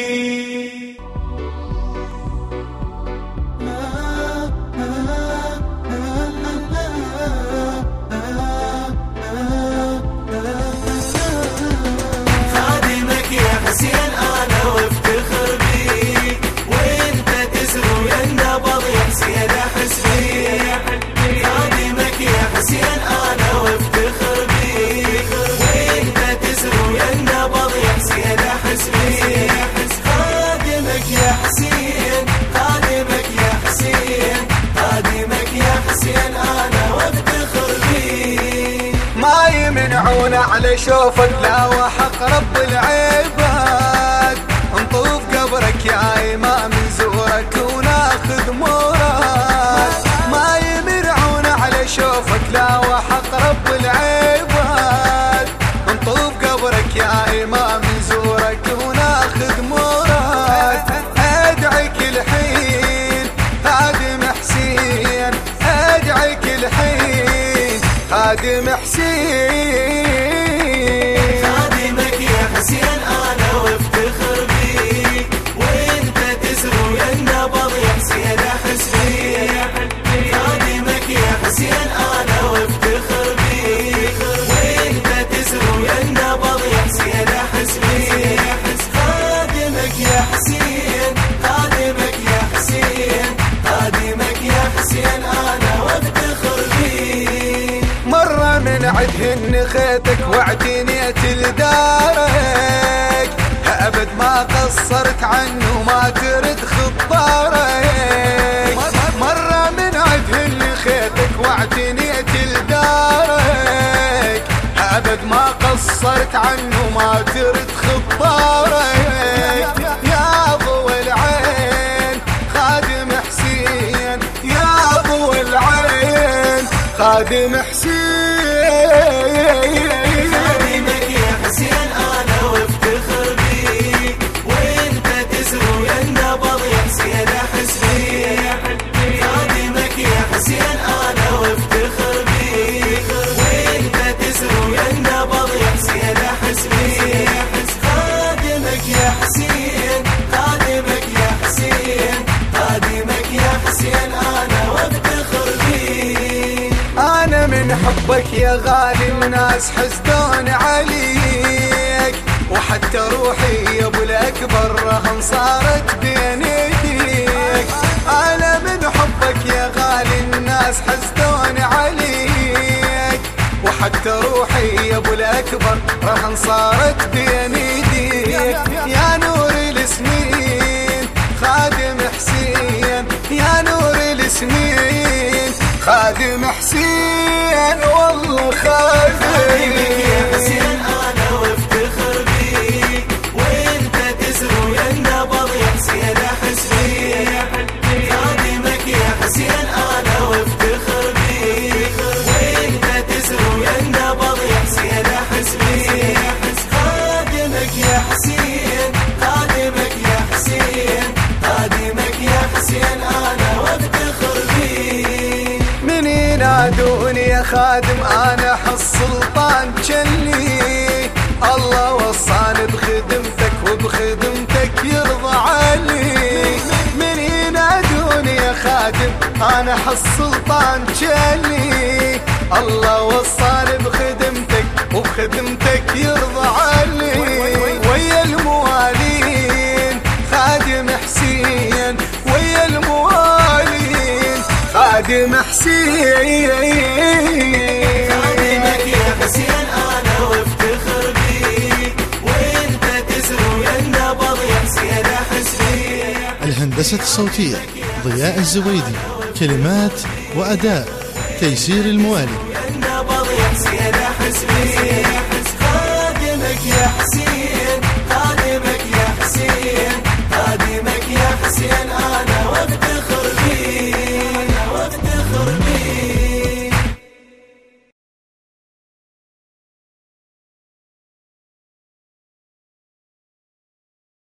خادمك على شوفك لا وحق رب العباد مرة من عدهن خيتك واعتنيت لدارك أبد ما قصرت عنه ما ترد خطارك. مرة من عدهن خيتك واعتنيت لدارك أبد ما قصرت عنه ما ترد خطارك. يا ضوء العين خادم حسين يا ضوء العين خادم حسين. خادمك حبك يا غالي الناس حسدون عليك. وحتى روحي يا أبو الأكبر رهن صارت بين ايديك أنا من حبك يا غالي الناس حسدون عليك. وحتى روحي يا أبو الأكبر رهن صارت بين ايديك خادم حسين والله خادمك يا خادم حسين. خادم أنا احس سلطان جلي الله وصاني بخدمتك وبخدمتك يرضى علي من ينادوني يا خادم أنا احس سلطان جلي الله وصاني بخدمتك وبخدمتك يرضى علي ويا الموالين خادم حسين. ويا الموالين خادم حسين. الهندسة الصوتية ضياء الزويدي كلمات وأداء تيسير الموالي.